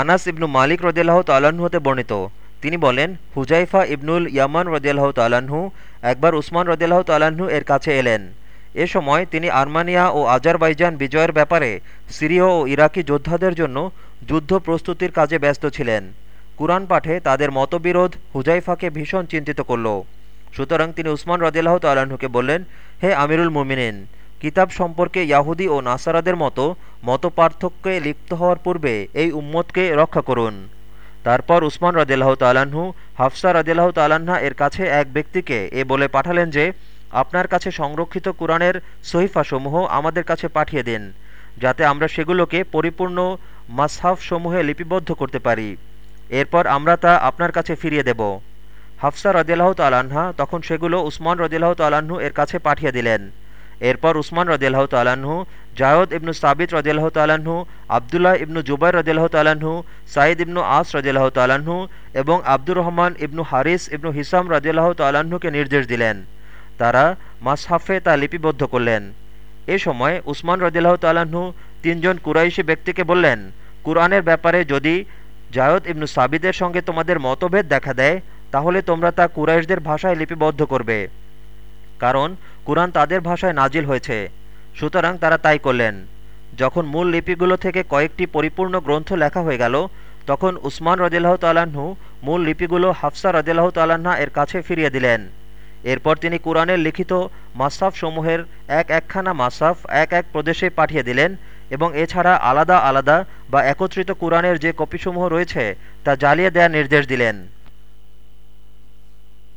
আনাস ইবনু মালিক রদিয়াল্লাহ হতে বর্ণিত। তিনি বলেন, হুজাইফা ইবনুল ইয়ামান রদিয়াল্লাহ তাল্লাহ্ন একবার উসমান রদিয়াল্লাহ তাল্লাহ্ন এর কাছে এলেন। এ সময় তিনি আর্মানিয়া ও আজারবাইজান বিজয়ের ব্যাপারে সিরীয় ও ইরাকি যোদ্ধাদের জন্য যুদ্ধ প্রস্তুতির কাজে ব্যস্ত ছিলেন। কুরআন পাঠে তাদের মতবিরোধ হুজাইফাকে ভীষণ চিন্তিত করল। সুতরাং তিনি উসমান রদিয়াল্লাহ তাল্লাহ্নকে বললেন, হে আমিরুল মুমিনিন, কিতাব সম্পর্কে ইয়াহুদি ও নাসারাদের মতো মতপার্থক্যে লিপ্ত হওয়ার পূর্বে এই উম্মতকে রক্ষা করুন। তারপর উসমান রদিল্লাহ তালাহু হাফসা রদিল্লাহ তালাহা এর কাছে এক ব্যক্তিকে এ বলে পাঠালেন যে, আপনার কাছে সংরক্ষিত কোরআনের সহিফাসমূহ আমাদের কাছে পাঠিয়ে দিন, যাতে আমরা সেগুলোকে পরিপূর্ণ মাসহাফসমূহে লিপিবদ্ধ করতে পারি। এরপর আমরা তা আপনার কাছে ফিরিয়ে দেব। হাফসা রদিল্লাহ তালাহা তখন সেগুলো উসমান রদিল্লাহ তালাহু এর কাছে পাঠিয়ে দিলেন। এরপর উসমান রদিল্লাহ তালাহু জায়দ ইবনু সাবিত রদিল্লাহ তালাহু আবদুল্লাহ ইবনু জুবাই রদিল্লাহ তালাহু সাঈদ ইবনু আস রদিল্লাহ তালাহু এবং আব্দুর রহমান ইবনু হারিস ইবনু হিসাম রদিল্লাহ তালাহুকে নির্দেশ দিলেন। তারা মাসহাফে তা লিপিবদ্ধ করলেন। এ সময় উসমান রদিল্লাহ তালাহু তিনজন কুরাইশি ব্যক্তিকে বললেন, কুরআনের ব্যাপারে যদি জায়দ ইবনু সাবিদের সঙ্গে তোমাদের মতভেদ দেখা দেয়, তাহলে তোমরা তা কুরাইশদের ভাষায় লিপিবদ্ধ করবে। কারণ কুরআন তাদের ভাষায় নাজিল হয়েছে। সুতরাং তারা তাই করলেন। যখন মূল লিপিগুলো থেকে কয়েকটি পরিপূর্ণ গ্রন্থ লেখা হয়ে গেল, তখন উসমান রদিল্লাহ তাল্লাহ্ন মূল লিপিগুলো হাফসা রদিল্লাহ তাল্লাহা এর কাছে ফিরিয়ে দিলেন। এরপর তিনি কুরআনের লিখিত মাসাফ সমূহের এক একখানা মাসাফ এক এক প্রদেশে পাঠিয়ে দিলেন এবং এছাড়া আলাদা আলাদা বা একত্রিত কুরআনের যে কপিসমূহ রয়েছে তা জ্বালিয়ে দেওয়ার নির্দেশ দিলেন।